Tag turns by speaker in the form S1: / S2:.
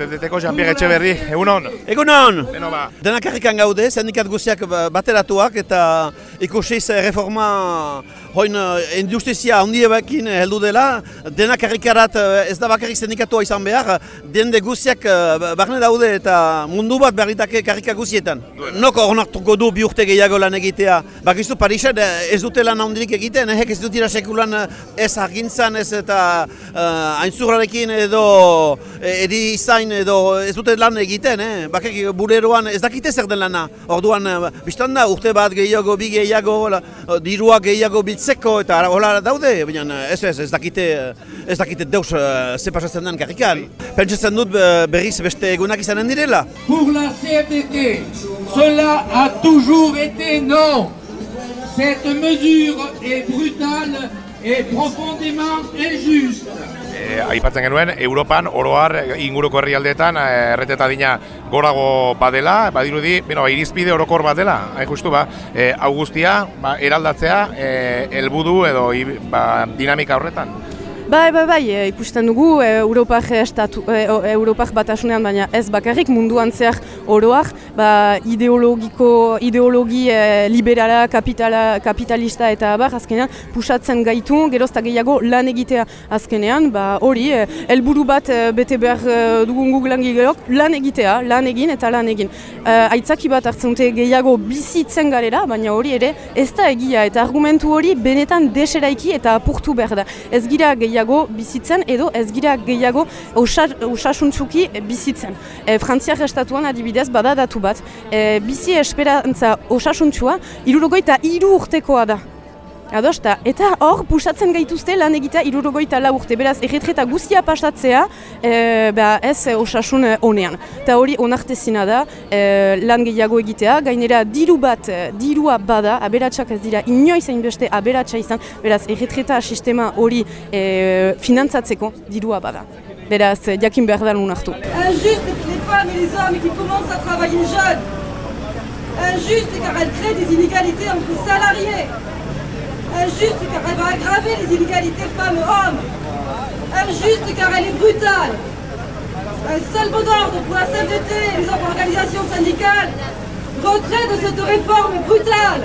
S1: CFDT-ko Jean-Pierre Etxeberri, egunon?
S2: Egunon!
S1: Beno ba.
S2: Denak harrikan gaude, sindikat guztiak ba- bateratuak eta ikusiz eh, reforma hoin eh, industrizia handiebakin heldu dela, denak harrikarat eh, ez da bakarrik sindikatua izan behar, dende guztiak eh, barne daude eta mundu bat berritake karrika guztietan. Noko onartuko du bi urte gehiago lan egitea. Bakizu Parisen eh, ez dute lan handirik egiten, ehek ez dutira sekulan eh, ez argintzan ez eta uh, aintzurrarekin edo eh, eri izain edo ez dute lan egiten, eh? Bakak buleroan ez dakite zer den lana. Orduan, eh, biztan da, urte bat gehiago, bi gehiago, hola, eh, dirua gehiago biltzeko eta hola daude, baina eh, ez ez, ez dakite, eh, ez dakite deus uh, ze pasatzen den karrikan. Pentsatzen dut eh, berriz beste egunak izanen direla.
S3: Pour la CFDT, cela a toujours été non. Cette mesure est brutale et profondément injuste.
S1: E, aipatzen genuen, Europan oroar inguruko herrialdeetan eh, erreteta dina gorago badela, badirudi, bueno, irizpide orokor bat dela, hain justu ba, e, hau guztia ba, eraldatzea e, helbudu edo i- ba, dinamika horretan.
S4: Bai, bai, bai, e, ikusten dugu e, Europak, estatu, e, o- Europak batasunean, baina ez bakarrik munduan zehar oroak, ba, ideologiko, ideologi e, liberala, kapitala, kapitalista eta abar, azkenean, pusatzen gaitu, gerozta gehiago lan egitea azkenean, ba, hori, helburu bat e, bete behar dugun guk lan gehiagok, lan egitea, lan egin eta lan egin. E, aitzaki bat hartzen dute gehiago bizitzen garela, baina hori ere ez da egia, eta argumentu hori benetan deseraiki eta apurtu behar da. Ez gira gehiago bizitzen edo ez gira gehiago osa- osasuntsuki bizitzen. E, Frantziak estatuan adibidez bada datu bat, e, bizi esperantza osasuntsua irurogoita iru urtekoa da. Adosta, eta hor pusatzen gaituzte lan egitea irurogoita lau urte, beraz erretreta guztia pasatzea e, ba, ez e, osasun e, onean. Eta hori onartezina da e, lan gehiago egitea, gainera diru bat, dirua bada, aberatsak ez dira inoiz hainbeste aberatsa izan, beraz erretreta sistema hori e, finantzatzeko dirua bada. Beraz, jakin behar da onartu.
S5: Injuste pour les femmes et les hommes qui commencent à travailler jeunes. Injuste car elle crée des inégalités entre salariés. Injuste car elle va aggraver les inégalités femmes-hommes. Injuste car elle est brutale. Un seul mot d'ordre pour la CFDT les organisations syndicales. Retrait de cette réforme brutale.